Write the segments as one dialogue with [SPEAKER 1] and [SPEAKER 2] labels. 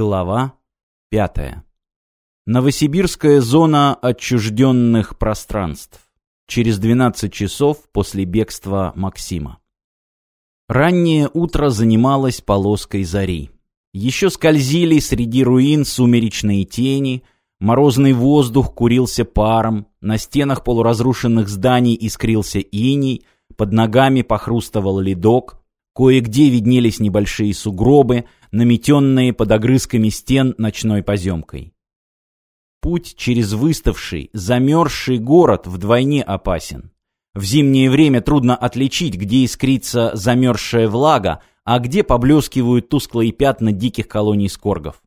[SPEAKER 1] Глава пятая. Новосибирская зона отчужденных пространств. Через 12 часов после бегства Максима. Раннее утро занималось полоской зари. Еще скользили среди руин сумеречные тени, морозный воздух курился паром, на стенах полуразрушенных зданий искрился иней, под ногами похрустывал ледок, Кое-где виднелись небольшие сугробы, наметенные под огрызками стен ночной поземкой. Путь через выставший, замерзший город вдвойне опасен. В зимнее время трудно отличить, где искрится замерзшая влага, а где поблескивают тусклые пятна диких колоний скоргов.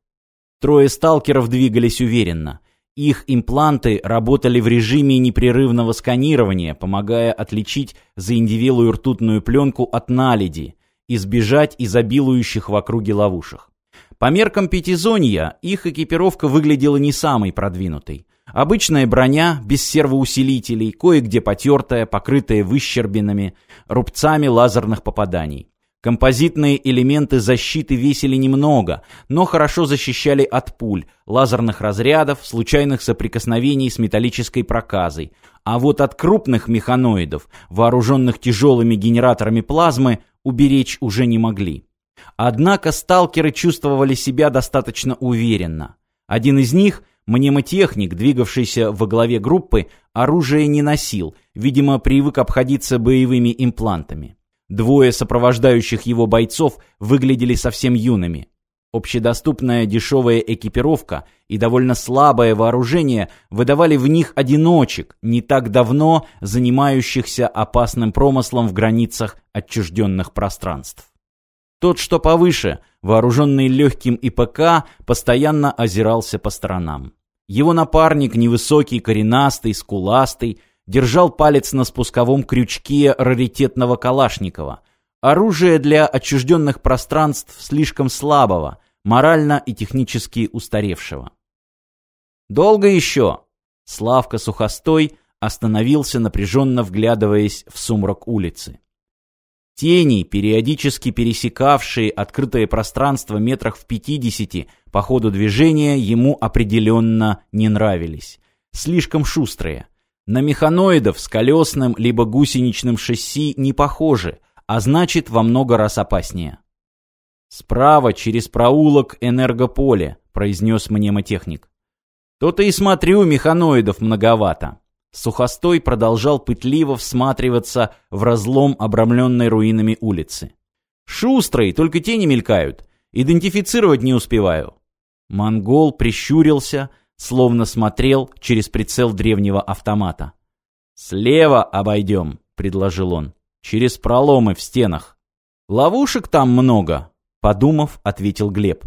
[SPEAKER 1] Трое сталкеров двигались уверенно. Их импланты работали в режиме непрерывного сканирования, помогая отличить заиндивелую ртутную пленку от наледи, избежать изобилующих в округе ловушек. По меркам пятизонья их экипировка выглядела не самой продвинутой. Обычная броня, без сервоусилителей, кое-где потертая, покрытая выщербинами, рубцами лазерных попаданий. Композитные элементы защиты весили немного, но хорошо защищали от пуль, лазерных разрядов, случайных соприкосновений с металлической проказой. А вот от крупных механоидов, вооруженных тяжелыми генераторами плазмы, уберечь уже не могли. Однако сталкеры чувствовали себя достаточно уверенно. Один из них, мнемотехник, двигавшийся во главе группы, оружие не носил, видимо, привык обходиться боевыми имплантами. Двое сопровождающих его бойцов выглядели совсем юными. Общедоступная дешевая экипировка и довольно слабое вооружение выдавали в них одиночек, не так давно занимающихся опасным промыслом в границах отчужденных пространств. Тот, что повыше, вооруженный легким ИПК, постоянно озирался по сторонам. Его напарник, невысокий, коренастый, скуластый, держал палец на спусковом крючке раритетного Калашникова. Оружие для отчужденных пространств слишком слабого, морально и технически устаревшего. «Долго еще?» Славка Сухостой остановился, напряженно вглядываясь в сумрак улицы. Тени, периодически пересекавшие открытое пространство метрах в пятидесяти по ходу движения, ему определенно не нравились. Слишком шустрые. На механоидов с колесным либо гусеничным шасси не похожи, а значит во много раз опаснее. «Справа, через проулок, энергополе», — произнес мнемотехник. «То-то и смотрю, механоидов многовато». Сухостой продолжал пытливо всматриваться в разлом, обрамленной руинами улицы. «Шустрый, только тени мелькают. Идентифицировать не успеваю». Монгол прищурился, словно смотрел через прицел древнего автомата. «Слева обойдем», — предложил он, — «через проломы в стенах. Ловушек там много», — подумав, ответил Глеб.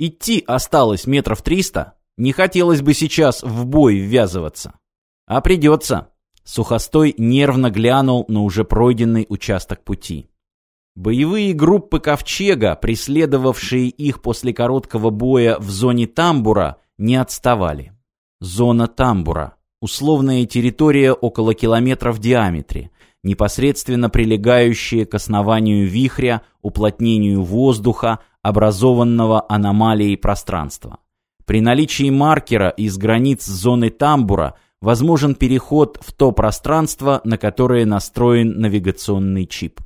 [SPEAKER 1] «Идти осталось метров триста, не хотелось бы сейчас в бой ввязываться». «А придется». Сухостой нервно глянул на уже пройденный участок пути. Боевые группы Ковчега, преследовавшие их после короткого боя в зоне тамбура, не отставали. Зона тамбура. Условная территория около километра в диаметре, непосредственно прилегающая к основанию вихря, уплотнению воздуха, образованного аномалией пространства. При наличии маркера из границ зоны тамбура возможен переход в то пространство, на которое настроен навигационный чип.